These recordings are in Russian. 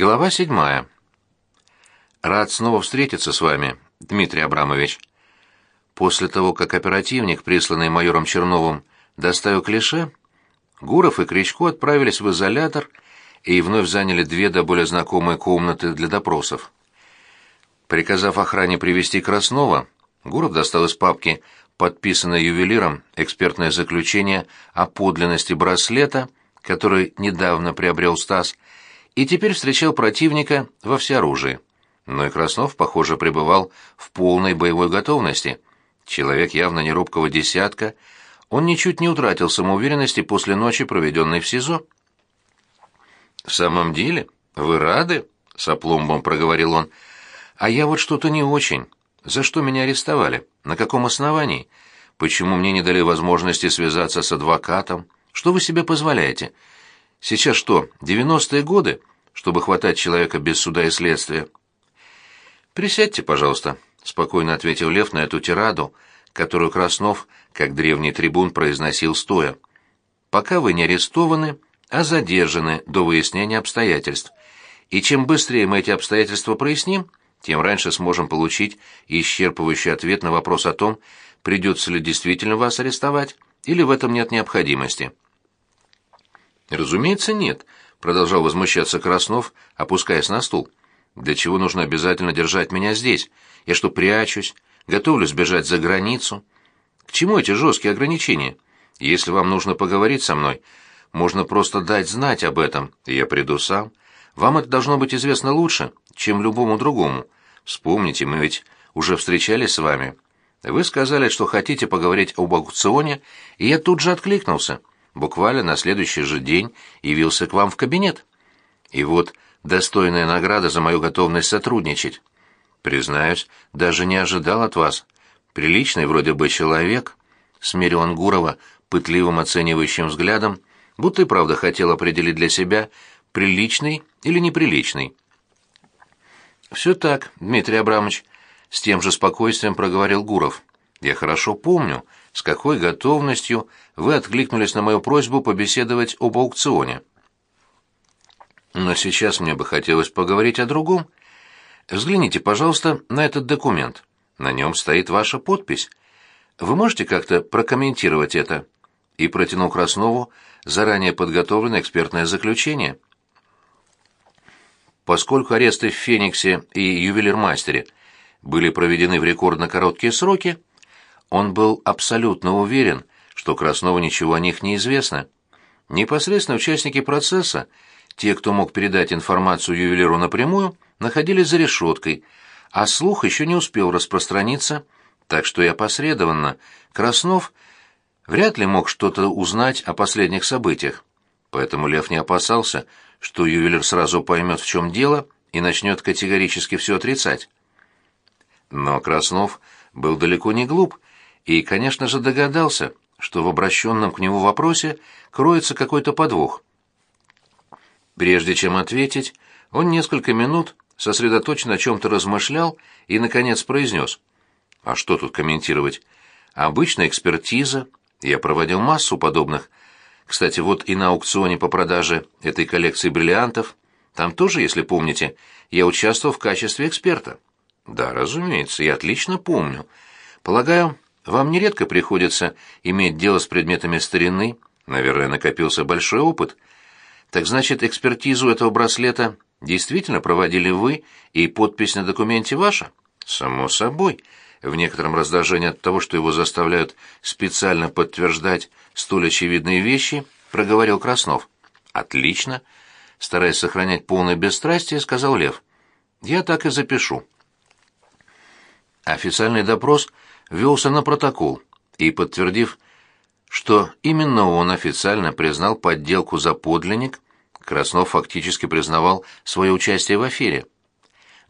Глава седьмая. Рад снова встретиться с вами, Дмитрий Абрамович. После того, как оперативник, присланный майором Черновым, доставил клише, Гуров и Кричко отправились в изолятор и вновь заняли две до более знакомые комнаты для допросов. Приказав охране привести Краснова, Гуров достал из папки подписанное ювелиром экспертное заключение о подлинности браслета, который недавно приобрел Стас, теперь встречал противника во всеоружии. Но и Краснов, похоже, пребывал в полной боевой готовности. Человек явно не робкого десятка, он ничуть не утратил самоуверенности после ночи, проведенной в СИЗО. «В самом деле? Вы рады?» — с опломбом проговорил он. «А я вот что-то не очень. За что меня арестовали? На каком основании? Почему мне не дали возможности связаться с адвокатом? Что вы себе позволяете? Сейчас что, девяностые годы, чтобы хватать человека без суда и следствия? Присядьте, пожалуйста, спокойно ответил Лев на эту тираду, которую Краснов, как древний трибун, произносил стоя. Пока вы не арестованы, а задержаны до выяснения обстоятельств. И чем быстрее мы эти обстоятельства проясним, тем раньше сможем получить исчерпывающий ответ на вопрос о том, придется ли действительно вас арестовать, или в этом нет необходимости. «Разумеется, нет», — продолжал возмущаться Краснов, опускаясь на стул. «Для чего нужно обязательно держать меня здесь? Я что, прячусь? Готовлюсь бежать за границу? К чему эти жесткие ограничения? Если вам нужно поговорить со мной, можно просто дать знать об этом, и я приду сам. Вам это должно быть известно лучше, чем любому другому. Вспомните, мы ведь уже встречались с вами. Вы сказали, что хотите поговорить об аукционе, и я тут же откликнулся» буквально на следующий же день явился к вам в кабинет. И вот достойная награда за мою готовность сотрудничать. Признаюсь, даже не ожидал от вас. Приличный вроде бы человек, смерил он Гурова пытливым оценивающим взглядом, будто и правда хотел определить для себя, приличный или неприличный. «Все так, Дмитрий Абрамович», — с тем же спокойствием проговорил Гуров. «Я хорошо помню, с какой готовностью вы откликнулись на мою просьбу побеседовать об аукционе. Но сейчас мне бы хотелось поговорить о другом. Взгляните, пожалуйста, на этот документ. На нем стоит ваша подпись. Вы можете как-то прокомментировать это?» И протянул Краснову заранее подготовленное экспертное заключение. Поскольку аресты в «Фениксе» и «Ювелирмастере» были проведены в рекордно короткие сроки, он был абсолютно уверен, что Краснову ничего о них не известно. Непосредственно участники процесса, те, кто мог передать информацию ювелиру напрямую, находились за решеткой, а слух еще не успел распространиться, так что и опосредованно Краснов вряд ли мог что-то узнать о последних событиях. Поэтому Лев не опасался, что ювелир сразу поймет, в чем дело, и начнет категорически все отрицать. Но Краснов был далеко не глуп и, конечно же, догадался, что в обращенном к нему вопросе кроется какой-то подвох. Прежде чем ответить, он несколько минут сосредоточенно о чем-то размышлял и, наконец, произнес. «А что тут комментировать? Обычная экспертиза. Я проводил массу подобных. Кстати, вот и на аукционе по продаже этой коллекции бриллиантов. Там тоже, если помните, я участвовал в качестве эксперта». «Да, разумеется, я отлично помню. Полагаю, вам нередко приходится иметь дело с предметами старины, наверное, накопился большой опыт. Так значит, экспертизу этого браслета действительно проводили вы, и подпись на документе ваша? Само собой. В некотором раздражении от того, что его заставляют специально подтверждать столь очевидные вещи, проговорил Краснов. Отлично. Стараясь сохранять полное бесстрастие, сказал Лев. Я так и запишу. Официальный допрос — велся на протокол и, подтвердив, что именно он официально признал подделку за подлинник, Краснов фактически признавал свое участие в афере.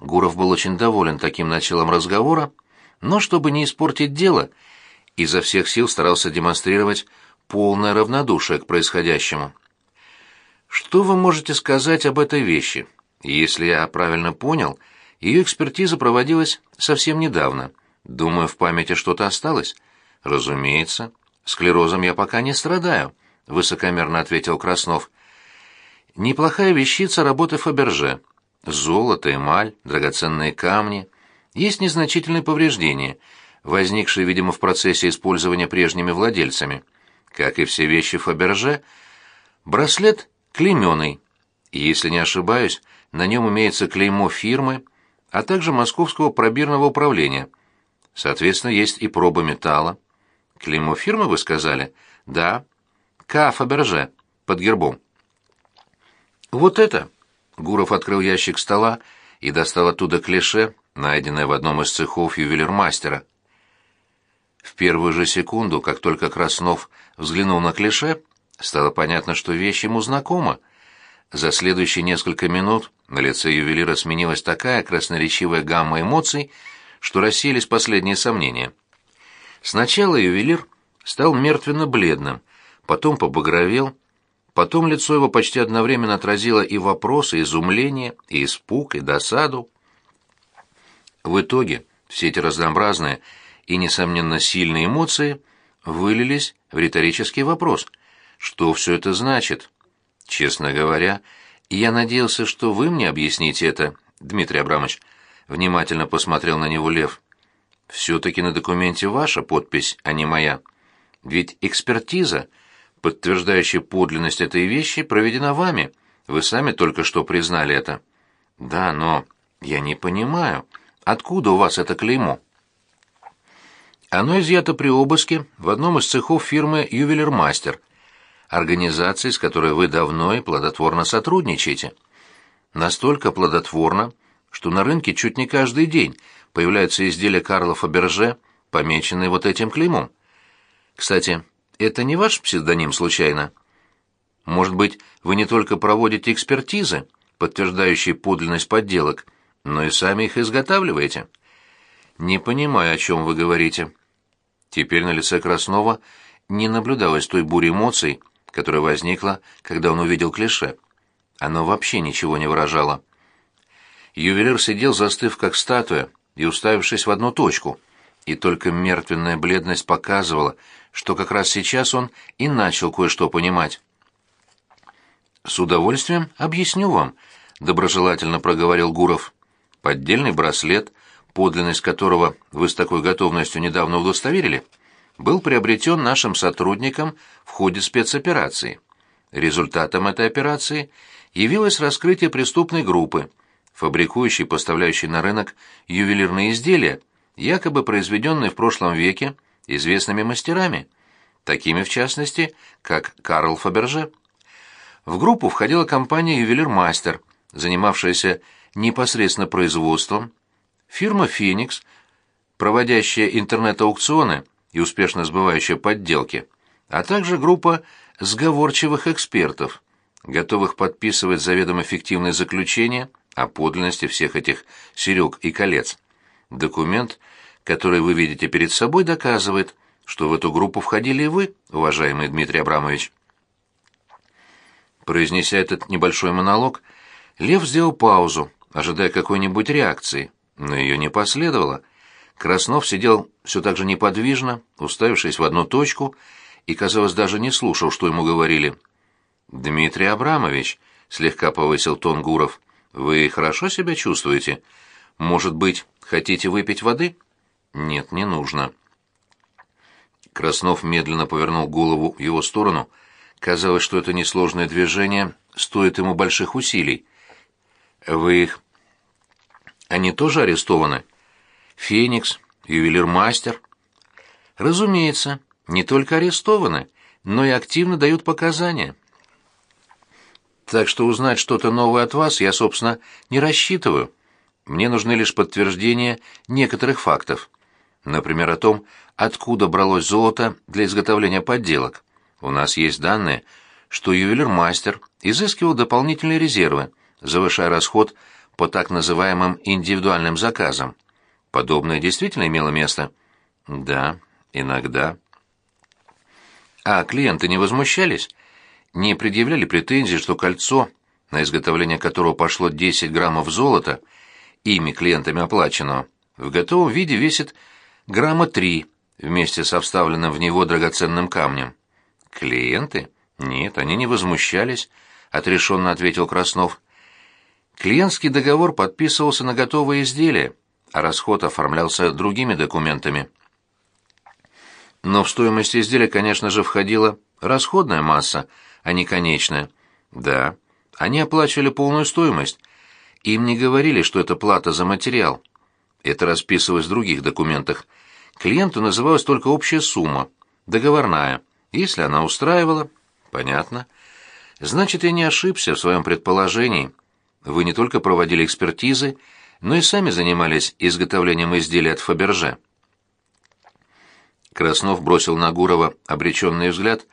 Гуров был очень доволен таким началом разговора, но, чтобы не испортить дело, изо всех сил старался демонстрировать полное равнодушие к происходящему. «Что вы можете сказать об этой вещи? Если я правильно понял, ее экспертиза проводилась совсем недавно». Думаю, в памяти что-то осталось. Разумеется. Склерозом я пока не страдаю, высокомерно ответил Краснов. Неплохая вещица работы Фаберже. Золото, эмаль, драгоценные камни. Есть незначительные повреждения, возникшие, видимо, в процессе использования прежними владельцами. Как и все вещи Фаберже, браслет клейменный. Если не ошибаюсь, на нем имеется клеймо фирмы, а также Московского пробирного управления. Соответственно, есть и проба металла. Клеймо фирмы, вы сказали? Да. К. Фаберже, под гербом. Вот это. Гуров открыл ящик стола и достал оттуда клише, найденное в одном из цехов ювелирмастера. В первую же секунду, как только Краснов взглянул на клише, стало понятно, что вещь ему знакома. За следующие несколько минут на лице ювелира сменилась такая красноречивая гамма эмоций, что рассеялись последние сомнения. Сначала ювелир стал мертвенно-бледным, потом побагровел, потом лицо его почти одновременно отразило и вопросы, и изумление, и испуг, и досаду. В итоге все эти разнообразные и, несомненно, сильные эмоции вылились в риторический вопрос. Что все это значит? Честно говоря, я надеялся, что вы мне объясните это, Дмитрий Абрамович. Внимательно посмотрел на него Лев. Все-таки на документе ваша подпись, а не моя. Ведь экспертиза, подтверждающая подлинность этой вещи, проведена вами. Вы сами только что признали это. Да, но я не понимаю, откуда у вас это клеймо? Оно изъято при обыске в одном из цехов фирмы «Ювелирмастер», организации, с которой вы давно и плодотворно сотрудничаете. Настолько плодотворно, что на рынке чуть не каждый день появляются изделия Карла Фаберже, помеченные вот этим клеймом. Кстати, это не ваш псевдоним случайно? Может быть, вы не только проводите экспертизы, подтверждающие подлинность подделок, но и сами их изготавливаете? Не понимаю, о чем вы говорите. Теперь на лице Краснова не наблюдалось той бури эмоций, которая возникла, когда он увидел клише. Оно вообще ничего не выражало. Ювелир сидел, застыв как статуя, и уставившись в одну точку, и только мертвенная бледность показывала, что как раз сейчас он и начал кое-что понимать. «С удовольствием объясню вам», — доброжелательно проговорил Гуров. «Поддельный браслет, подлинность которого вы с такой готовностью недавно удостоверили, был приобретен нашим сотрудникам в ходе спецоперации. Результатом этой операции явилось раскрытие преступной группы, фабрикующей и поставляющей на рынок ювелирные изделия, якобы произведенные в прошлом веке известными мастерами, такими в частности, как Карл Фаберже. В группу входила компания «Ювелирмастер», занимавшаяся непосредственно производством, фирма «Феникс», проводящая интернет-аукционы и успешно сбывающая подделки, а также группа сговорчивых экспертов, готовых подписывать заведомо фиктивные заключения о подлинности всех этих серег и колец. Документ, который вы видите перед собой, доказывает, что в эту группу входили и вы, уважаемый Дмитрий Абрамович. Произнеся этот небольшой монолог, Лев сделал паузу, ожидая какой-нибудь реакции, но ее не последовало. Краснов сидел все так же неподвижно, уставившись в одну точку, и, казалось, даже не слушал, что ему говорили. «Дмитрий Абрамович», — слегка повысил тон Гуров, — «вы хорошо себя чувствуете? Может быть, хотите выпить воды?» «Нет, не нужно». Краснов медленно повернул голову в его сторону. Казалось, что это несложное движение стоит ему больших усилий. «Вы их...» «Они тоже арестованы?» Феникс, ювелир-мастер. Разумеется, не только арестованы, но и активно дают показания. Так что узнать что-то новое от вас я, собственно, не рассчитываю. Мне нужны лишь подтверждения некоторых фактов. Например, о том, откуда бралось золото для изготовления подделок. У нас есть данные, что ювелир-мастер изыскивал дополнительные резервы, завышая расход по так называемым индивидуальным заказам. Подобное действительно имело место? Да, иногда. А клиенты не возмущались? Не предъявляли претензий, что кольцо, на изготовление которого пошло 10 граммов золота, ими клиентами оплаченного, в готовом виде весит грамма 3 вместе со вставленным в него драгоценным камнем? Клиенты? Нет, они не возмущались, отрешенно ответил Краснов. Клиентский договор подписывался на готовые изделия, а расход оформлялся другими документами. Но в стоимость изделия, конечно же, входила расходная масса, не конечная. Да, они оплачивали полную стоимость. Им не говорили, что это плата за материал. Это расписывалось в других документах. Клиенту называлась только общая сумма, договорная. Если она устраивала, понятно. Значит, я не ошибся в своем предположении. Вы не только проводили экспертизы, но и сами занимались изготовлением изделий от Фаберже. Краснов бросил на Гурова обреченный взгляд,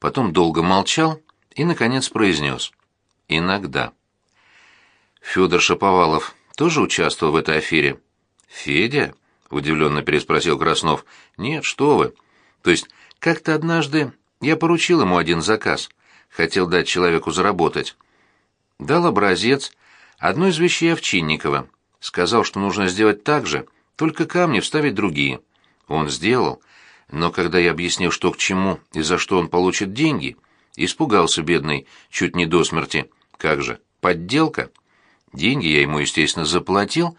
потом долго молчал и, наконец, произнес. «Иногда». Федор Шаповалов тоже участвовал в этой афере? «Федя?» — удивленно переспросил Краснов. «Нет, что вы. То есть, как-то однажды я поручил ему один заказ. Хотел дать человеку заработать. Дал образец одной из вещей Овчинникова. Сказал, что нужно сделать так же, только камни вставить другие. Он сделал, но когда я объяснил, что к чему и за что он получит деньги, испугался бедный, чуть не до смерти. Как же, подделка? Деньги я ему, естественно, заплатил,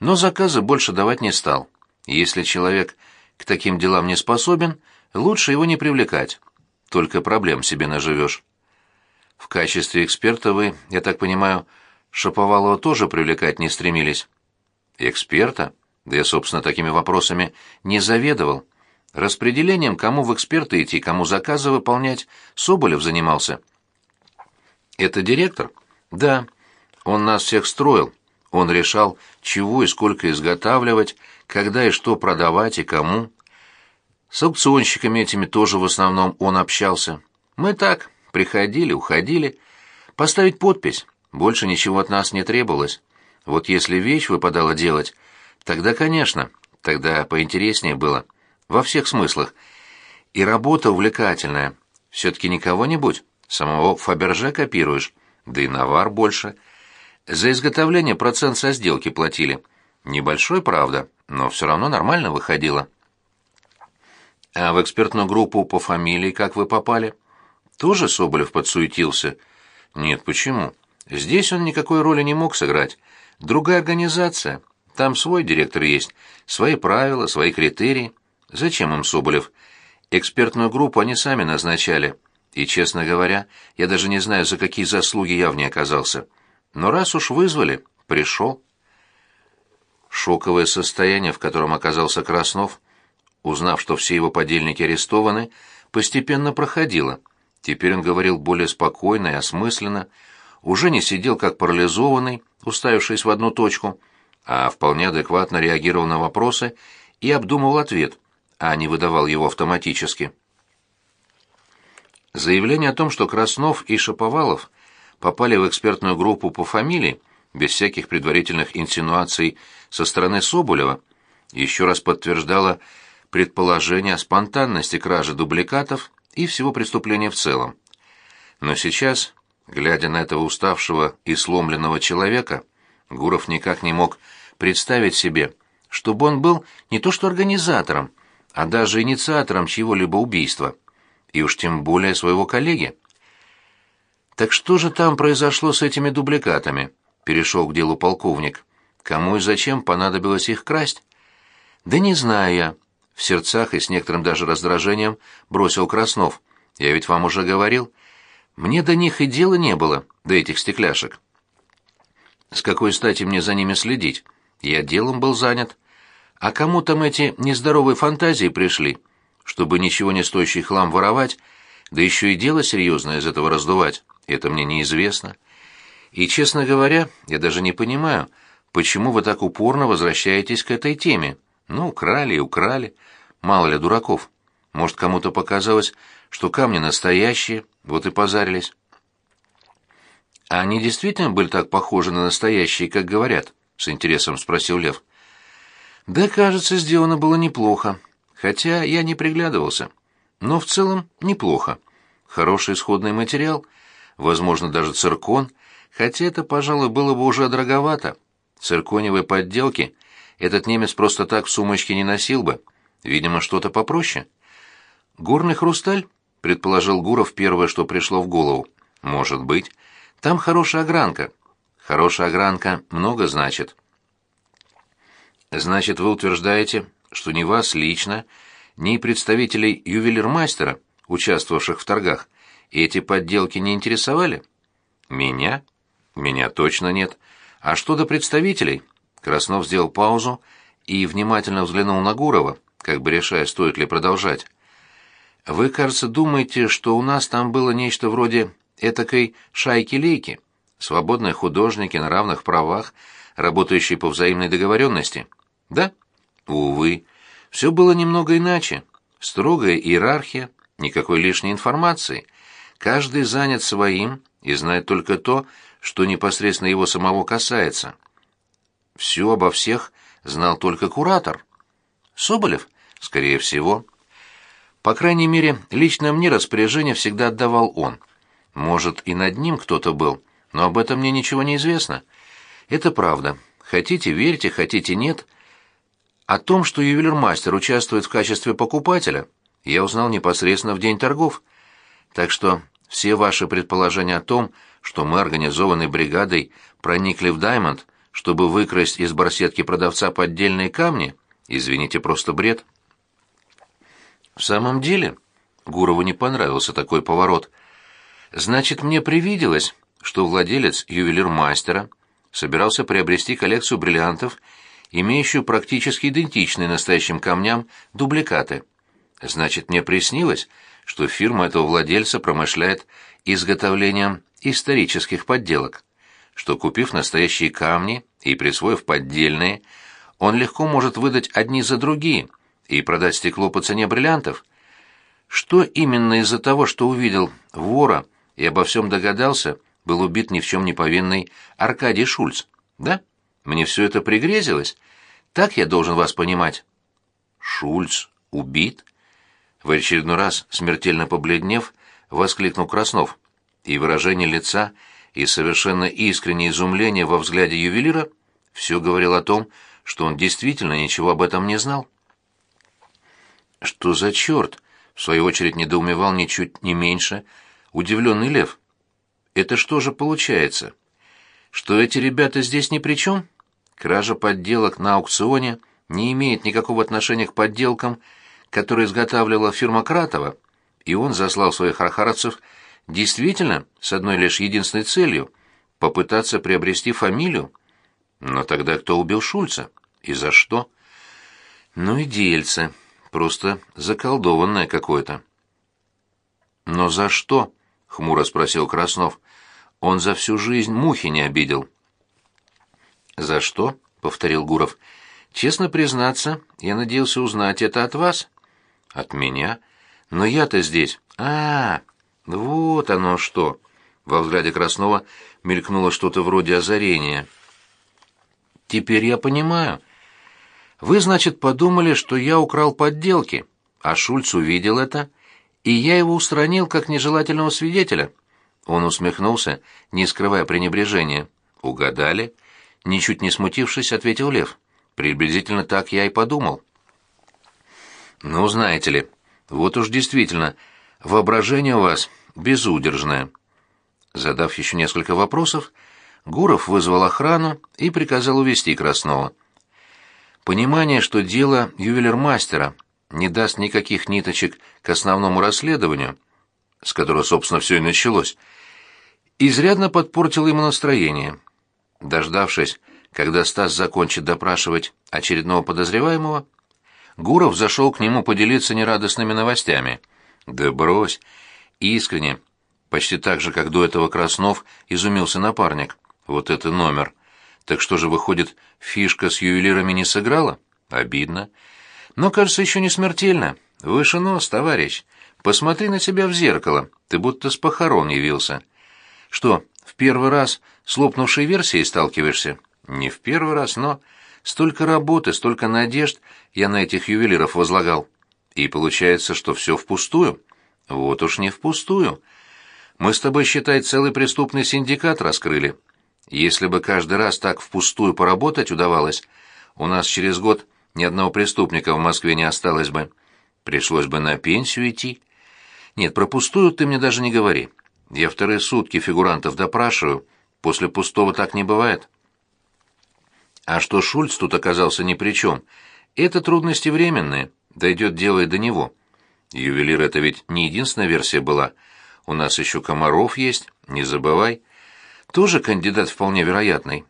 но заказы больше давать не стал. Если человек к таким делам не способен, лучше его не привлекать. Только проблем себе наживешь. В качестве эксперта вы, я так понимаю, Шаповалова тоже привлекать не стремились. Эксперта? Да я, собственно, такими вопросами не заведовал. Распределением, кому в эксперты идти, кому заказы выполнять, Соболев занимался. Это директор? Да. Он нас всех строил. Он решал, чего и сколько изготавливать, когда и что продавать и кому. С аукционщиками этими тоже в основном он общался. Мы так, приходили, уходили. Поставить подпись. Больше ничего от нас не требовалось. Вот если вещь выпадало делать, тогда, конечно, тогда поинтереснее было. Во всех смыслах. И работа увлекательная. Все-таки не кого-нибудь, самого Фаберже копируешь. Да и навар больше. За изготовление процент со сделки платили. Небольшой, правда, но все равно нормально выходило. А в экспертную группу по фамилии как вы попали? Тоже Соболев подсуетился? Нет, почему? Здесь он никакой роли не мог сыграть. Другая организация. Там свой директор есть, свои правила, свои критерии. Зачем им Соболев? Экспертную группу они сами назначали. И, честно говоря, я даже не знаю, за какие заслуги я в ней оказался. Но раз уж вызвали, пришел. Шоковое состояние, в котором оказался Краснов, узнав, что все его подельники арестованы, постепенно проходило. Теперь он говорил более спокойно и осмысленно, уже не сидел как парализованный, уставившись в одну точку, а вполне адекватно реагировал на вопросы и обдумывал ответ, а не выдавал его автоматически. Заявление о том, что Краснов и Шаповалов попали в экспертную группу по фамилии, без всяких предварительных инсинуаций со стороны Соболева, еще раз подтверждало предположение о спонтанности кражи дубликатов и всего преступления в целом. Но сейчас, глядя на этого уставшего и сломленного человека, Гуров никак не мог представить себе, чтобы он был не то что организатором, а даже инициатором чьего-либо убийства, и уж тем более своего коллеги. «Так что же там произошло с этими дубликатами?» — перешел к делу полковник. «Кому и зачем понадобилось их красть?» «Да не знаю я», — в сердцах и с некоторым даже раздражением бросил Краснов. «Я ведь вам уже говорил. Мне до них и дела не было, до этих стекляшек». «С какой стати мне за ними следить? Я делом был занят. А кому там эти нездоровые фантазии пришли, чтобы ничего не стоящий хлам воровать, да еще и дело серьезное из этого раздувать, это мне неизвестно. И, честно говоря, я даже не понимаю, почему вы так упорно возвращаетесь к этой теме. Ну, украли и украли. Мало ли дураков. Может, кому-то показалось, что камни настоящие, вот и позарились. А они действительно были так похожи на настоящие, как говорят? С интересом спросил Лев. Да, кажется, сделано было неплохо. Хотя я не приглядывался. Но в целом неплохо. Хороший исходный материал, возможно, даже циркон, хотя это, пожалуй, было бы уже дороговато. Цирконевые подделки этот немец просто так в сумочке не носил бы. Видимо, что-то попроще. Горный хрусталь, предположил Гуров первое, что пришло в голову. Может быть. Там хорошая огранка. Хорошая огранка много значит. Значит, вы утверждаете, что ни вас лично, ни представителей ювелирмастера, участвовавших в торгах, эти подделки не интересовали? Меня? Меня точно нет. А что до представителей? Краснов сделал паузу и внимательно взглянул на Гурова, как бы решая, стоит ли продолжать. Вы, кажется, думаете, что у нас там было нечто вроде этакой шайки-лейки, свободные художники на равных правах, работающие по взаимной договоренности? Да? Увы. Все было немного иначе. Строгая иерархия, никакой лишней информации. Каждый занят своим и знает только то, что непосредственно его самого касается. Все обо всех знал только куратор. Соболев, скорее всего. По крайней мере, лично мне распоряжение всегда отдавал он. Может, и над ним кто-то был, но об этом мне ничего не известно. Это правда. Хотите верьте, хотите нет. О том, что ювелирмастер участвует в качестве покупателя, я узнал непосредственно в день торгов. Так что все ваши предположения о том, что мы организованной бригадой проникли в Даймонд, чтобы выкрасть из барсетки продавца поддельные камни, извините, просто бред. В самом деле, Гурову не понравился такой поворот. Значит, мне привиделось, что владелец ювелирмастера собирался приобрести коллекцию бриллиантов, имеющую практически идентичные настоящим камням дубликаты. Значит, мне приснилось, что фирма этого владельца промышляет изготовлением исторических подделок, что, купив настоящие камни и присвоив поддельные, он легко может выдать одни за другие и продать стекло по цене бриллиантов. Что именно из-за того, что увидел вора и обо всем догадался, был убит ни в чем не повинный Аркадий Шульц, да? Мне все это пригрезилось? Так я должен вас понимать. Шульц убит? В очередной раз, смертельно побледнев, воскликнул Краснов и выражение лица, и совершенно искреннее изумление во взгляде ювелира все говорил о том, что он действительно ничего об этом не знал. «Что за черт?» — в свою очередь недоумевал ничуть не меньше удивленный Лев. «Это что же получается? Что эти ребята здесь ни при чем? Кража подделок на аукционе не имеет никакого отношения к подделкам, которые изготавливала фирма Кратова, и он заслал своих архаровцев Действительно, с одной лишь единственной целью — попытаться приобрести фамилию. Но тогда кто убил Шульца? И за что? Ну и дельце. Просто заколдованное какое-то. «Но за что?» — хмуро спросил Краснов. «Он за всю жизнь мухи не обидел». «За что?» — повторил Гуров. «Честно признаться, я надеялся узнать это от вас». «От меня? Но я-то здесь. А, вот оно что. Во взгляде Краснова мелькнуло что-то вроде озарения. Теперь я понимаю. Вы, значит, подумали, что я украл подделки, а Шульц увидел это, и я его устранил как нежелательного свидетеля. Он усмехнулся, не скрывая пренебрежения. Угадали? Ничуть не смутившись, ответил Лев. Приблизительно так я и подумал. Ну, знаете ли, вот уж действительно Воображение у вас безудержное. Задав еще несколько вопросов, Гуров вызвал охрану и приказал увести Краснова. Понимание, что дело ювелирмастера не даст никаких ниточек к основному расследованию, с которого, собственно, все и началось, изрядно подпортило ему настроение. Дождавшись, когда Стас закончит допрашивать очередного подозреваемого, Гуров зашел к нему поделиться нерадостными новостями — да брось. Искренне. Почти так же, как до этого Краснов, изумился напарник. Вот это номер. Так что же, выходит, фишка с ювелирами не сыграла? Обидно. Но, кажется, еще не смертельно. Выше нос, товарищ. Посмотри на себя в зеркало. Ты будто с похорон явился. Что, в первый раз с лопнувшей версией сталкиваешься? Не в первый раз, но... Столько работы, столько надежд я на этих ювелиров возлагал. И получается, что все впустую? Вот уж не впустую. Мы с тобой, считай, целый преступный синдикат раскрыли. Если бы каждый раз так впустую поработать удавалось, у нас через год ни одного преступника в Москве не осталось бы. Пришлось бы на пенсию идти. Нет, про пустую ты мне даже не говори. Я вторые сутки фигурантов допрашиваю, После пустого так не бывает. А что Шульц тут оказался ни при чем, это трудности временные, дойдет дело и до него. Ювелир — это ведь не единственная версия была. У нас еще Комаров есть, не забывай. Тоже кандидат вполне вероятный.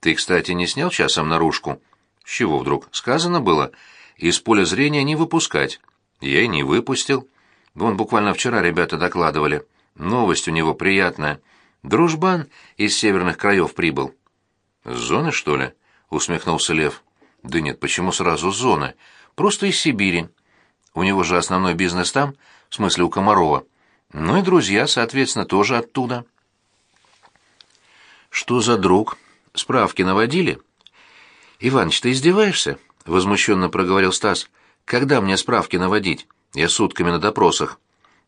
Ты, кстати, не снял часом наружку? С чего вдруг? Сказано было, из поля зрения не выпускать. Я и не выпустил. Вон буквально вчера ребята докладывали. Новость у него приятная. Дружбан из северных краев прибыл. «С зоны, что ли?» — усмехнулся Лев. «Да нет, почему сразу с зоны? Просто из Сибири. У него же основной бизнес там, в смысле у Комарова. Ну и друзья, соответственно, тоже оттуда». «Что за друг? Справки наводили?» «Иваныч, ты издеваешься?» — возмущенно проговорил Стас. «Когда мне справки наводить? Я сутками на допросах».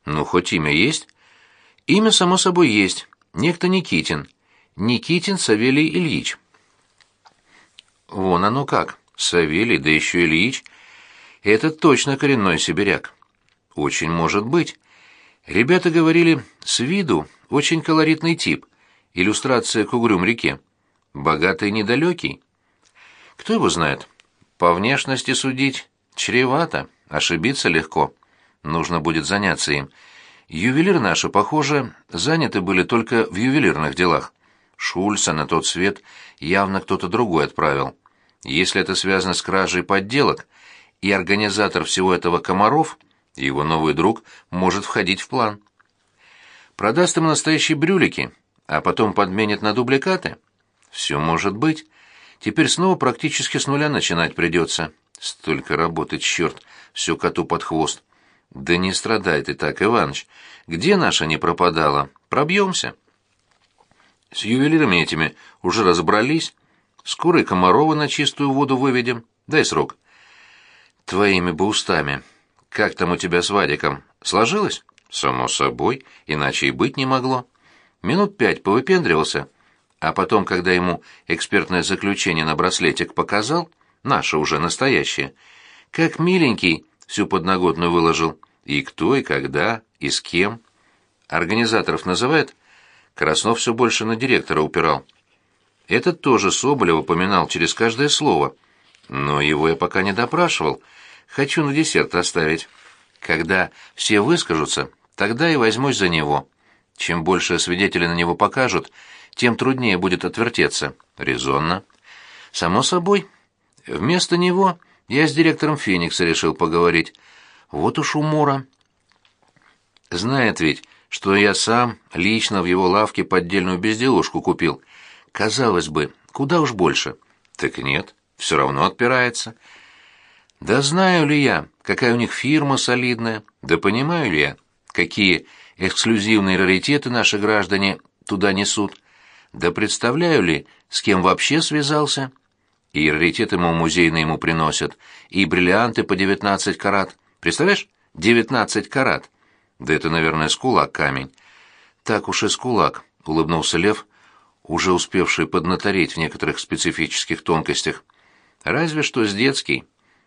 «Ну, хоть имя есть?» «Имя, само собой, есть. Некто Никитин. Никитин Савелий Ильич». «Вон оно как. Савелий, да еще Ильич. Это точно коренной сибиряк». «Очень может быть. Ребята говорили, с виду очень колоритный тип. Иллюстрация к угрюм-реке. Богатый и недалекий. Кто его знает? По внешности судить чревато, ошибиться легко. Нужно будет заняться им. Ювелиры наши, похоже, заняты были только в ювелирных делах. Шульца на тот свет явно кто-то другой отправил. Если это связано с кражей подделок, и организатор всего этого Комаров, его новый друг может входить в план. Продаст им настоящие брюлики, а потом подменит на дубликаты? Все может быть. Теперь снова практически с нуля начинать придется. Столько работы, черт, все коту под хвост. Да не страдай ты так, Иваныч. Где наша не пропадала? Пробьемся. С ювелирами этими уже разобрались. Скоро и Комарова на чистую воду выведем. Дай срок. Твоими бы устами. Как там у тебя с Вадиком? Сложилось? Само собой, иначе и быть не могло. Минут пять повыпендривался — а потом, когда ему экспертное заключение на браслетик показал, наше уже настоящее, как миленький всю подноготную выложил, и кто, и когда, и с кем. Организаторов называет? Краснов все больше на директора упирал. Этот тоже Соболев упоминал через каждое слово, но его я пока не допрашивал, хочу на десерт оставить. Когда все выскажутся, тогда и возьмусь за него. Чем больше свидетелей на него покажут, тем труднее будет отвертеться. Резонно. Само собой. Вместо него я с директором Феникса решил поговорить. Вот уж умора. Знает ведь, что я сам лично в его лавке поддельную безделушку купил. Казалось бы, куда уж больше. Так нет, все равно отпирается. Да знаю ли я, какая у них фирма солидная, да понимаю ли я, какие эксклюзивные раритеты наши граждане туда несут. Да представляю ли, с кем вообще связался? И раритеты ему музейные ему приносят, и бриллианты по девятнадцать карат. Представляешь? Девятнадцать карат. Да это, наверное, с кулак камень. Так уж и с кулак, улыбнулся Лев, уже успевший поднатореть в некоторых специфических тонкостях. Разве что с детский.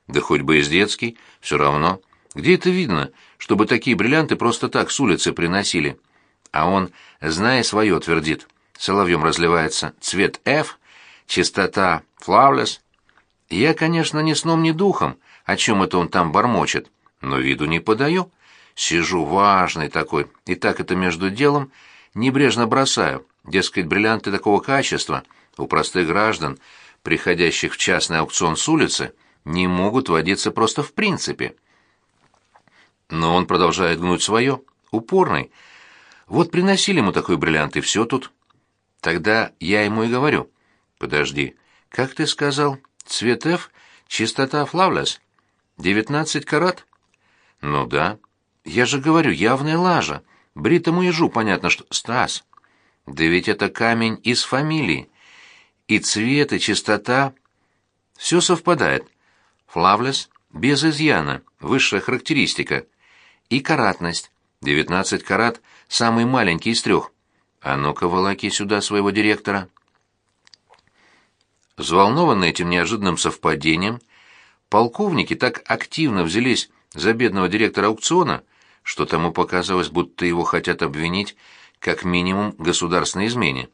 Да хоть бы и с детский, все равно. Где это видно, чтобы такие бриллианты просто так с улицы приносили? А он, зная свое, твердит. Соловьем разливается цвет F, чистота flawless. Я, конечно, ни сном, ни духом, о чем это он там бормочет, но виду не подаю. Сижу важный такой, и так это между делом небрежно бросаю. Дескать, бриллианты такого качества у простых граждан, приходящих в частный аукцион с улицы, не могут водиться просто в принципе. Но он продолжает гнуть свое, упорный. Вот приносили ему такой бриллиант, и все тут. Тогда я ему и говорю. Подожди, как ты сказал? Цвет F, чистота флавлес. Девятнадцать карат? Ну да. Я же говорю, явная лажа. Бритому ежу понятно, что... Стас, да ведь это камень из фамилии. И цвет, и чистота... Все совпадает. Флавлес без изъяна, высшая характеристика. И каратность. Девятнадцать карат — самый маленький из трех. А ну-ка, волоки сюда своего директора. Взволнованные этим неожиданным совпадением, полковники так активно взялись за бедного директора аукциона, что тому показалось, будто его хотят обвинить как минимум государственной измене.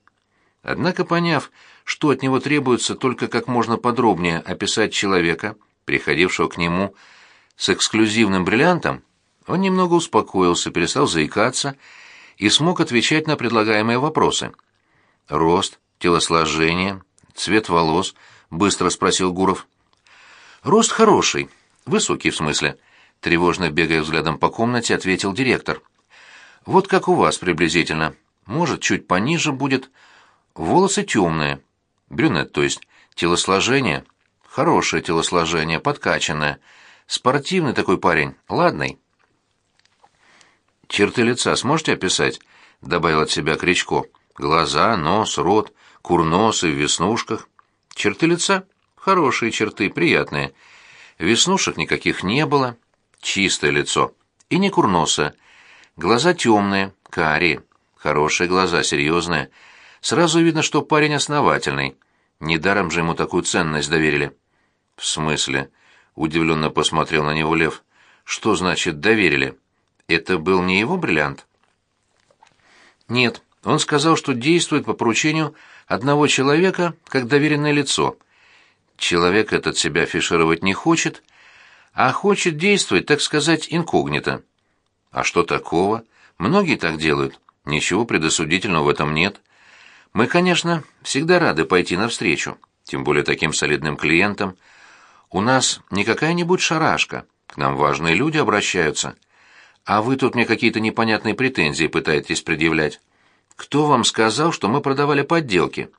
Однако, поняв, что от него требуется только как можно подробнее описать человека, приходившего к нему с эксклюзивным бриллиантом, он немного успокоился, перестал заикаться и смог отвечать на предлагаемые вопросы. «Рост, телосложение, цвет волос?» — быстро спросил Гуров. «Рост хороший, высокий в смысле», — тревожно бегая взглядом по комнате, ответил директор. «Вот как у вас приблизительно. Может, чуть пониже будет. Волосы темные. Брюнет, то есть. Телосложение. Хорошее телосложение, подкачанное. Спортивный такой парень, ладный». «Черты лица сможете описать?» — добавил от себя Кричко. «Глаза, нос, рот, курносы в веснушках». «Черты лица? Хорошие черты, приятные. Веснушек никаких не было. Чистое лицо. И не курносое. Глаза темные, карие. Хорошие глаза, серьезные. Сразу видно, что парень основательный. Недаром же ему такую ценность доверили». «В смысле?» — удивленно посмотрел на него Лев. «Что значит «доверили»?» Это был не его бриллиант? Нет, он сказал, что действует по поручению одного человека как доверенное лицо. Человек этот себя афишировать не хочет, а хочет действовать, так сказать, инкогнито. А что такого? Многие так делают. Ничего предосудительного в этом нет. Мы, конечно, всегда рады пойти навстречу, тем более таким солидным клиентам. У нас не какая-нибудь шарашка, к нам важные люди обращаются – а вы тут мне какие-то непонятные претензии пытаетесь предъявлять. Кто вам сказал, что мы продавали подделки?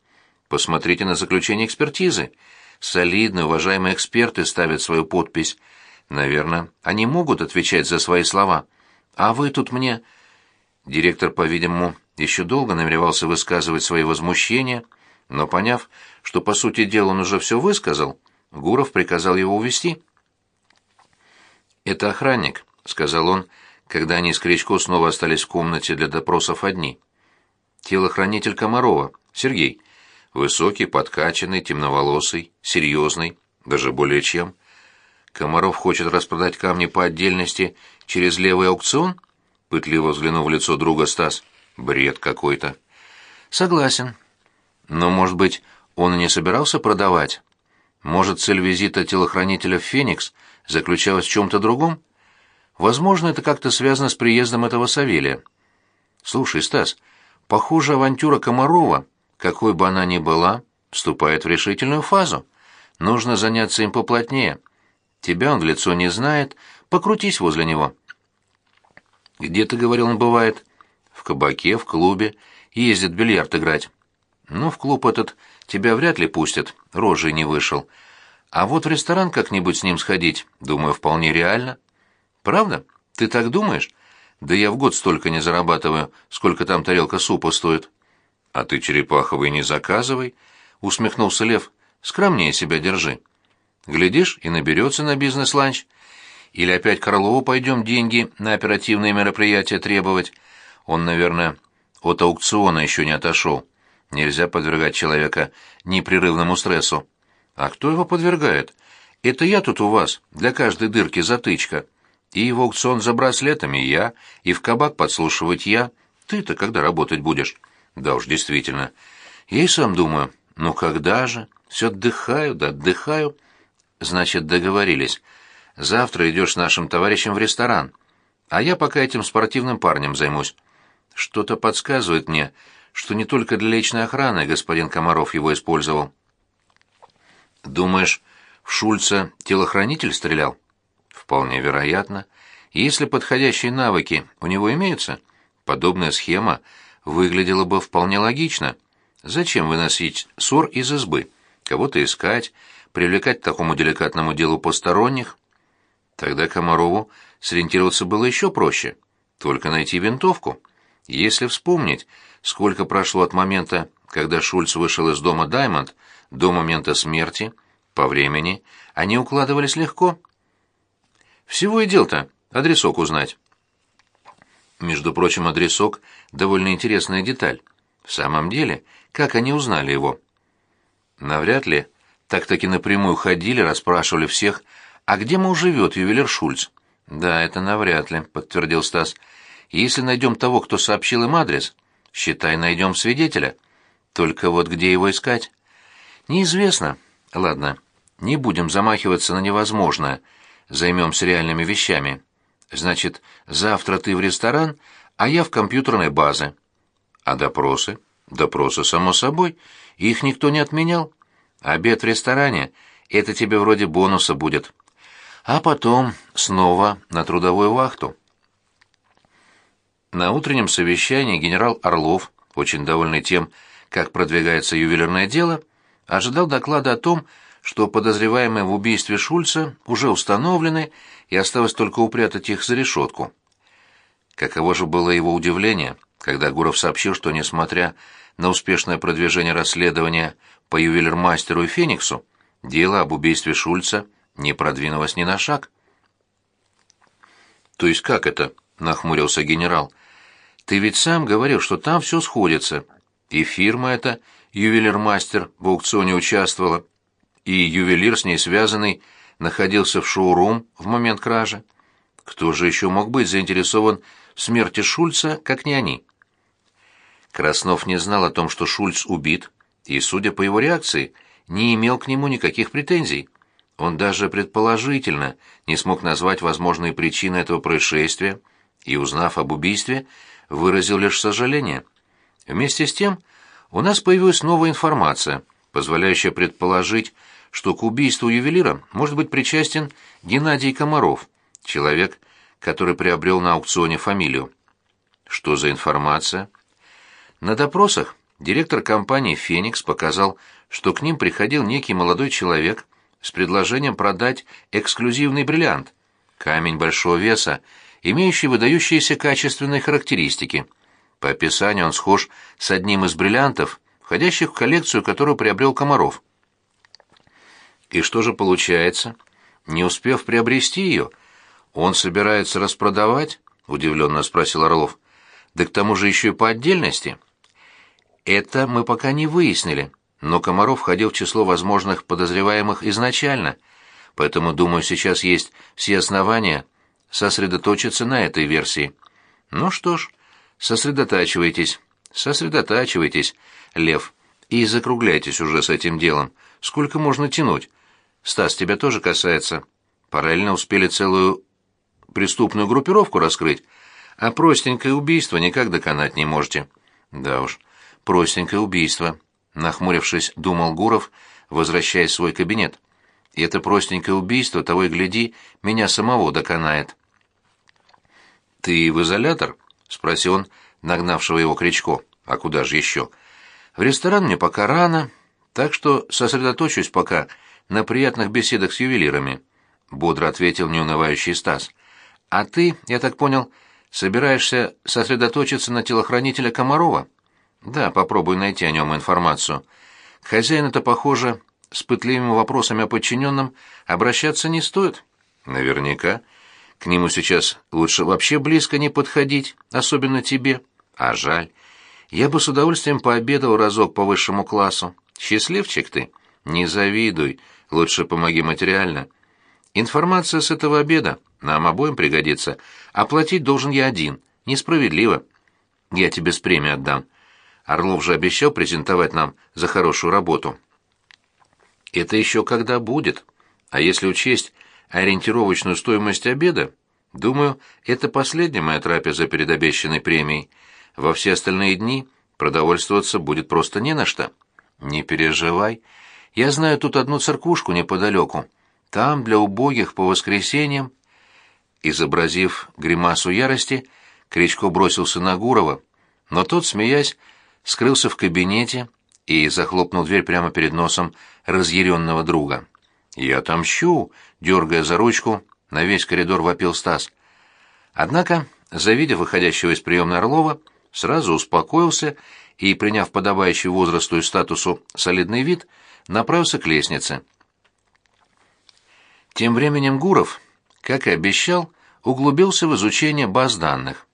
Посмотрите на заключение экспертизы. Солидные, уважаемые эксперты ставят свою подпись. Наверное, они могут отвечать за свои слова. А вы тут мне... Директор, по-видимому, еще долго намеревался высказывать свои возмущения, но, поняв, что, по сути дела, он уже все высказал, Гуров приказал его увести. «Это охранник», — сказал он, — когда они с Кричко снова остались в комнате для допросов одни. Телохранитель Комарова, Сергей. Высокий, подкачанный, темноволосый, серьезный, даже более чем. Комаров хочет распродать камни по отдельности через левый аукцион? Пытливо взглянув в лицо друга Стас. Бред какой-то. Согласен. Но, может быть, он и не собирался продавать? Может, цель визита телохранителя в Феникс заключалась в чем-то другом? Возможно, это как-то связано с приездом этого Савелия. Слушай, Стас, похоже, авантюра Комарова, какой бы она ни была, вступает в решительную фазу. Нужно заняться им поплотнее. Тебя он в лицо не знает, покрутись возле него. Где ты говорил, он бывает? В кабаке, в клубе, ездит бильярд играть. Ну, в клуб этот тебя вряд ли пустят, рожей не вышел. А вот в ресторан как-нибудь с ним сходить, думаю, вполне реально. Правда? Ты так думаешь? Да я в год столько не зарабатываю, сколько там тарелка супа стоит. А ты черепаховый не заказывай, усмехнулся Лев. Скромнее себя держи. Глядишь, и наберется на бизнес-ланч. Или опять Крылову пойдем деньги на оперативные мероприятия требовать. Он, наверное, от аукциона еще не отошел. Нельзя подвергать человека непрерывному стрессу. А кто его подвергает? Это я тут у вас, для каждой дырки затычка. И в аукцион за браслетами я, и в кабак подслушивать я. Ты-то когда работать будешь? Да уж, действительно. Я и сам думаю, ну когда же? Все отдыхаю, да отдыхаю. Значит, договорились. Завтра идешь с нашим товарищем в ресторан. А я пока этим спортивным парнем займусь. Что-то подсказывает мне, что не только для личной охраны господин Комаров его использовал. Думаешь, в Шульца телохранитель стрелял? Вполне вероятно. Если подходящие навыки у него имеются, подобная схема выглядела бы вполне логично. Зачем выносить ссор из избы? Кого-то искать, привлекать к такому деликатному делу посторонних? Тогда Комарову сориентироваться было еще проще. Только найти винтовку. Если вспомнить, сколько прошло от момента, когда Шульц вышел из дома Даймонд, до момента смерти, по времени, они укладывались легко. Всего и дел-то адресок узнать. Между прочим, адресок — довольно интересная деталь. В самом деле, как они узнали его? Навряд ли так-таки напрямую ходили, расспрашивали всех, а где, мол, живет ювелир Шульц? Да, это навряд ли, подтвердил Стас. Если найдем того, кто сообщил им адрес, считай, найдем свидетеля. Только вот где его искать? Неизвестно. Ладно, не будем замахиваться на невозможное. Займемся реальными вещами. Значит, завтра ты в ресторан, а я в компьютерной базе. А допросы? Допросы, само собой. Их никто не отменял. Обед в ресторане — это тебе вроде бонуса будет. А потом снова на трудовую вахту. На утреннем совещании генерал Орлов, очень довольный тем, как продвигается ювелирное дело, ожидал доклада о том, что подозреваемые в убийстве Шульца уже установлены и осталось только упрятать их за решетку. Каково же было его удивление, когда Гуров сообщил, что, несмотря на успешное продвижение расследования по ювелирмастеру и Фениксу, дело об убийстве Шульца не продвинулось ни на шаг. «То есть как это?» — нахмурился генерал. «Ты ведь сам говорил, что там все сходится. И фирма эта, ювелирмастер, в аукционе участвовала, и ювелир с ней связанный находился в шоурум в момент кражи. Кто же еще мог быть заинтересован в смерти Шульца, как не они?» Краснов не знал о том, что Шульц убит, и, судя по его реакции, не имел к нему никаких претензий. Он даже предположительно не смог назвать возможные причины этого происшествия и, узнав об убийстве, выразил лишь сожаление. Вместе с тем, у нас появилась новая информация, позволяющая предположить, что к убийству ювелира может быть причастен Геннадий Комаров, человек, который приобрел на аукционе фамилию. Что за информация? На допросах директор компании «Феникс» показал, что к ним приходил некий молодой человек с предложением продать эксклюзивный бриллиант, камень большого веса, имеющий выдающиеся качественные характеристики. По описанию он схож с одним из бриллиантов, входящих в коллекцию, которую приобрел Комаров. И что же получается? Не успев приобрести ее, он собирается распродавать? Удивленно спросил Орлов. Да к тому же еще и по отдельности. Это мы пока не выяснили, но Комаров входил в число возможных подозреваемых изначально, поэтому, думаю, сейчас есть все основания сосредоточиться на этой версии. Ну что ж, сосредотачивайтесь, сосредотачивайтесь, Лев, и закругляйтесь уже с этим делом. Сколько можно тянуть? Стас, тебя тоже касается. Параллельно успели целую преступную группировку раскрыть, а простенькое убийство никак доконать не можете. Да уж простенькое убийство», — нахмурившись, думал Гуров, возвращаясь в свой кабинет. «И это простенькое убийство, того и гляди, меня самого доконает». «Ты в изолятор?» — спросил он, нагнавшего его Кричко. «А куда же еще?» «В ресторан мне пока рано, так что сосредоточусь пока на приятных беседах с ювелирами», — бодро ответил неунывающий Стас. «А ты, я так понял, собираешься сосредоточиться на телохранителя Комарова?» Да, попробуй найти о нем информацию. Хозяин это, похоже, с пытливыми вопросами о подчиненном обращаться не стоит. Наверняка. К нему сейчас лучше вообще близко не подходить, особенно тебе. А жаль. Я бы с удовольствием пообедал разок по высшему классу. Счастливчик ты. Не завидуй, лучше помоги материально. Информация с этого обеда нам обоим пригодится. Оплатить должен я один. Несправедливо. Я тебе с премией отдам. Орлов же обещал презентовать нам за хорошую работу. Это еще когда будет. А если учесть ориентировочную стоимость обеда, думаю, это последняя моя трапеза перед обещанной премией. Во все остальные дни продовольствоваться будет просто не на что. Не переживай. Я знаю тут одну церквушку неподалеку. Там для убогих по воскресеньям. Изобразив гримасу ярости, Кричко бросился на Гурова, но тот, смеясь, скрылся в кабинете и захлопнул дверь прямо перед носом разъяренного друга. «Я отомщу!» — дергая за ручку, на весь коридор вопил Стас. Однако, завидев выходящего из приемной Орлова, сразу успокоился и, приняв подобающий возрасту и статусу солидный вид, направился к лестнице. Тем временем Гуров, как и обещал, углубился в изучение баз данных.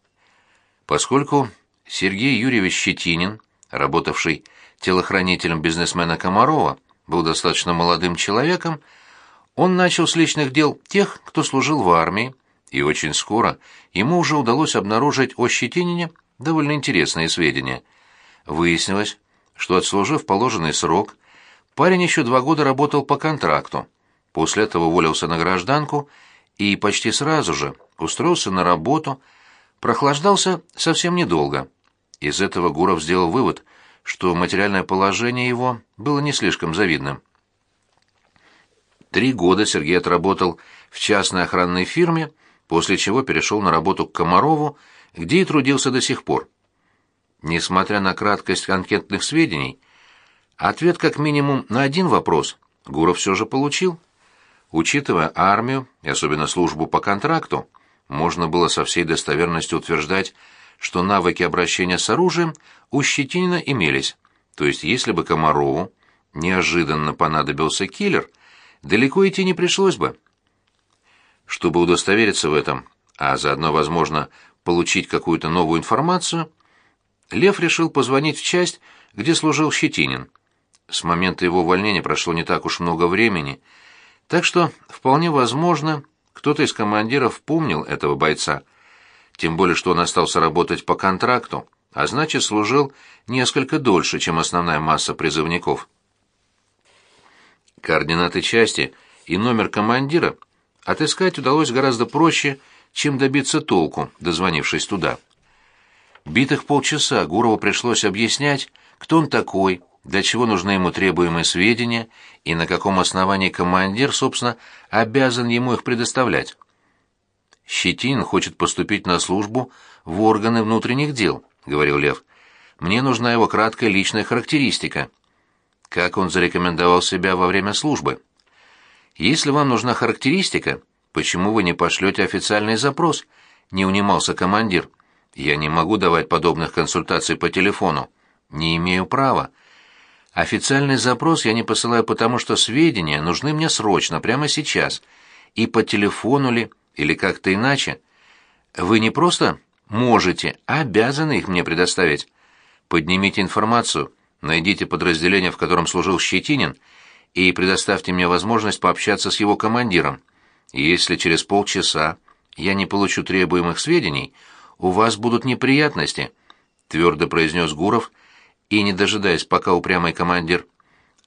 Поскольку Сергей Юрьевич Щетинин, работавший телохранителем бизнесмена Комарова, был достаточно молодым человеком, он начал с личных дел тех, кто служил в армии, и очень скоро ему уже удалось обнаружить о Щетинине довольно интересные сведения. Выяснилось, что, отслужив положенный срок, парень еще два года работал по контракту. После этого уволился на гражданку и почти сразу же устроился на работу, прохлаждался совсем недолго. Из этого Гуров сделал вывод, что материальное положение его было не слишком завидным. Три года Сергей отработал в частной охранной фирме, после чего перешел на работу к Комарову, где и трудился до сих пор. Несмотря на краткость анкетных сведений, ответ как минимум на один вопрос Гуров все же получил. Учитывая армию, и особенно службу по контракту, можно было со всей достоверностью утверждать, что навыки обращения с оружием у Щетинина имелись. То есть если бы Комарову неожиданно понадобился киллер, далеко идти не пришлось бы. Чтобы удостовериться в этом, а заодно, возможно, получить какую-то новую информацию, Лев решил позвонить в часть, где служил Щетинин. С момента его увольнения прошло не так уж много времени, так что, вполне возможно, кто-то из командиров помнил этого бойца, тем более что он остался работать по контракту, а значит, служил несколько дольше, чем основная масса призывников. Координаты части и номер командира отыскать удалось гораздо проще, чем добиться толку, дозвонившись туда. Битых полчаса Гурову пришлось объяснять, кто он такой, для чего нужны ему требуемые сведения и на каком основании командир, собственно, обязан ему их предоставлять. «Щетинин хочет поступить на службу в органы внутренних дел», — говорил Лев. «Мне нужна его краткая личная характеристика. Как он зарекомендовал себя во время службы? Если вам нужна характеристика, почему вы не пошлете официальный запрос?» — не унимался командир. «Я не могу давать подобных консультаций по телефону. Не имею права. Официальный запрос я не посылаю потому, что сведения нужны мне срочно, прямо сейчас. И по телефону ли, или как-то иначе. Вы не просто можете, а обязаны их мне предоставить. Поднимите информацию, найдите подразделение, в котором служил Щетинин, и предоставьте мне возможность пообщаться с его командиром. Если через полчаса я не получу требуемых сведений, у вас будут неприятности, твердо произнес Гуров, — и, не дожидаясь, пока упрямый командир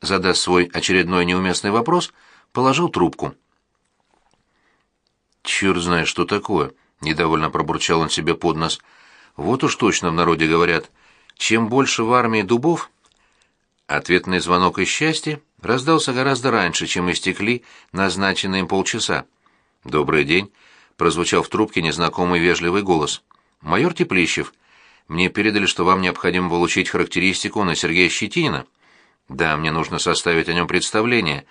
задаст свой очередной неуместный вопрос, положил трубку. «Черт знает, что такое!» — недовольно пробурчал он себе под нос. «Вот уж точно в народе говорят, чем больше в армии дубов...» Ответный звонок из счастья раздался гораздо раньше, чем истекли назначенные им полчаса. «Добрый день!» — прозвучал в трубке незнакомый вежливый голос. «Майор Теплищев, мне передали, что вам необходимо получить характеристику на Сергея Щетинина. Да, мне нужно составить о нем представление,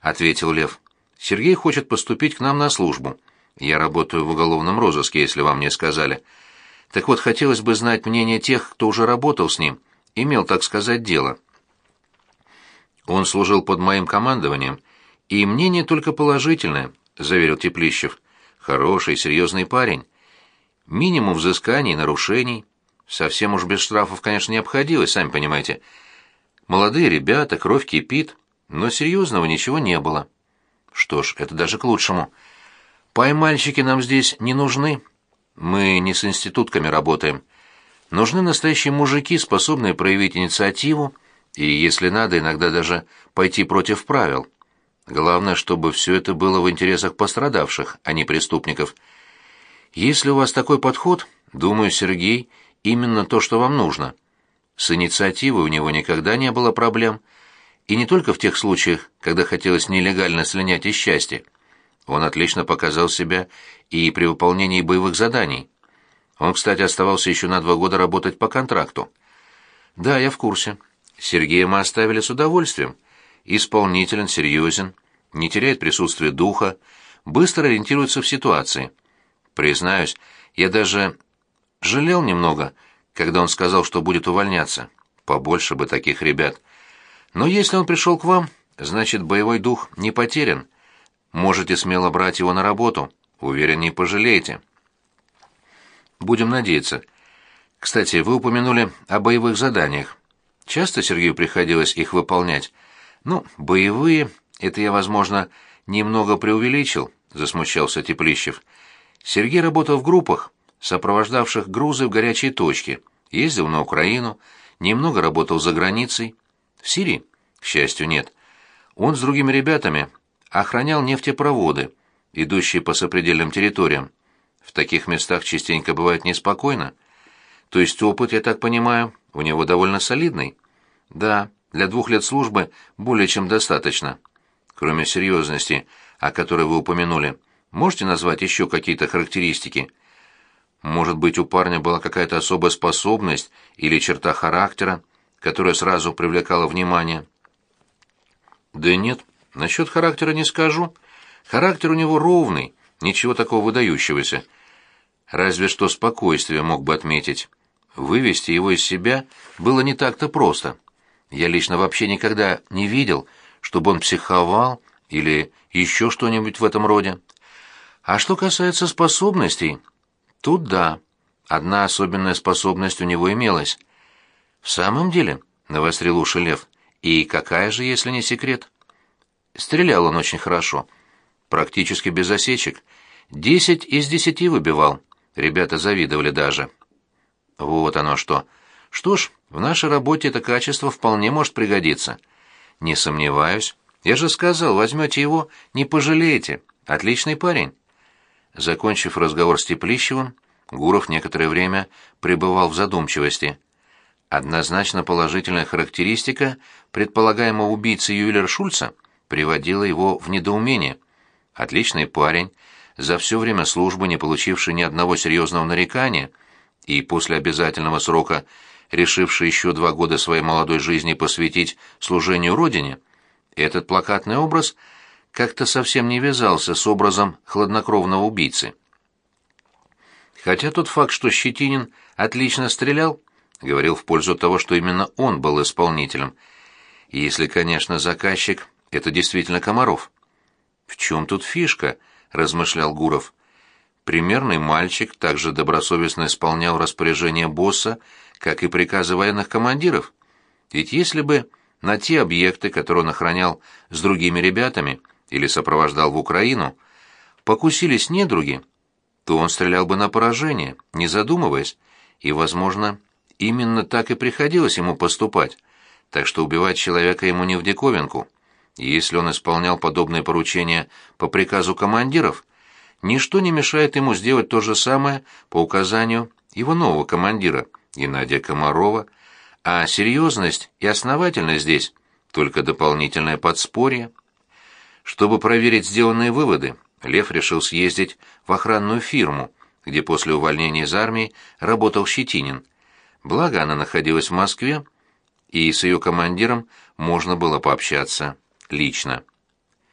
ответил Лев. Сергей хочет поступить к нам на службу. Я работаю в уголовном розыске, если вам не сказали. Так вот, хотелось бы знать мнение тех, кто уже работал с ним, имел, так сказать, дело. Он служил под моим командованием, и мнение только положительное, заверил Теплищев. Хороший, серьезный парень. Минимум взысканий нарушений, Совсем уж без штрафов, конечно, не обходилось, сами понимаете. Молодые ребята, кровь кипит, но серьезного ничего не было. Что ж, это даже к лучшему. Поймальщики нам здесь не нужны. Мы не с институтками работаем. Нужны настоящие мужики, способные проявить инициативу и, если надо, иногда даже пойти против правил. Главное, чтобы все это было в интересах пострадавших, а не преступников. Если у вас такой подход, думаю, Сергей именно то, что вам нужно. С инициативой у него никогда не было проблем, и не только в тех случаях, когда хотелось нелегально слинять из счастья. Он отлично показал себя и при выполнении боевых заданий. Он, кстати, оставался еще на два года работать по контракту. Да, я в курсе. Сергея мы оставили с удовольствием. Исполнителен, серьезен, не теряет присутствие духа, быстро ориентируется в ситуации. Признаюсь, я даже Жалел немного, когда он сказал, что будет увольняться. Побольше бы таких ребят. Но если он пришел к вам, значит, боевой дух не потерян. Можете смело брать его на работу. Уверен, не пожалеете. Будем надеяться. Кстати, вы упомянули о боевых заданиях. Часто Сергею приходилось их выполнять? Ну, боевые, это я, возможно, немного преувеличил, засмущался Теплищев. Сергей работал в группах, сопровождавших грузы в горячие точки, ездил на Украину, немного работал за границей. В Сирии, к счастью, нет. Он с другими ребятами охранял нефтепроводы, идущие по сопредельным территориям. В таких местах частенько бывает неспокойно. То есть опыт, я так понимаю, у него довольно солидный? Да, для двух лет службы более чем достаточно. Кроме серьезности, о которой вы упомянули, можете назвать еще какие-то характеристики? Может быть, у парня была какая-то особая способность или черта характера, которая сразу привлекала внимание? Да нет, насчет характера не скажу. Характер у него ровный, ничего такого выдающегося. Разве что спокойствие мог бы отметить. Вывести его из себя было не так-то просто. Я лично вообще никогда не видел, чтобы он психовал или еще что-нибудь в этом роде. А что касается способностей, тут да, одна особенная способность у него имелась. В самом деле, навострил уши Лев, и какая же, если не секрет? Стрелял он очень хорошо, практически без осечек. Десять из десяти выбивал, ребята завидовали даже. Вот оно что. Что ж, в нашей работе это качество вполне может пригодиться. Не сомневаюсь. Я же сказал, возьмете его, не пожалеете. Отличный парень. Закончив разговор с Теплищевым, Гуров некоторое время пребывал в задумчивости. Однозначно положительная характеристика предполагаемого убийцы ювелира Шульца приводила его в недоумение. Отличный парень, за все время службы не получивший ни одного серьезного нарекания и после обязательного срока решивший еще два года своей молодой жизни посвятить служению Родине, этот плакатный образ как-то совсем не вязался с образом хладнокровного убийцы. Хотя тот факт, что Щетинин отлично стрелял, говорил в пользу того, что именно он был исполнителем. Если, конечно, заказчик — это действительно Комаров. «В чем тут фишка?» — размышлял Гуров. Примерный мальчик также добросовестно исполнял распоряжения босса, как и приказы военных командиров. Ведь если бы на те объекты, которые он охранял с другими ребятами или сопровождал в Украину, покусились недруги, то он стрелял бы на поражение, не задумываясь, и, возможно, именно так и приходилось ему поступать, так что убивать человека ему не в диковинку. И если он исполнял подобные поручения по приказу командиров, ничто не мешает ему сделать то же самое по указанию его нового командира, Геннадия Комарова, а серьезность и основательность здесь — только дополнительное подспорье. Чтобы проверить сделанные выводы, Лев решил съездить в охранную фирму, где после увольнения из армии работал Щетинин. Благо она находилась в Москве, и с ее командиром можно было пообщаться лично.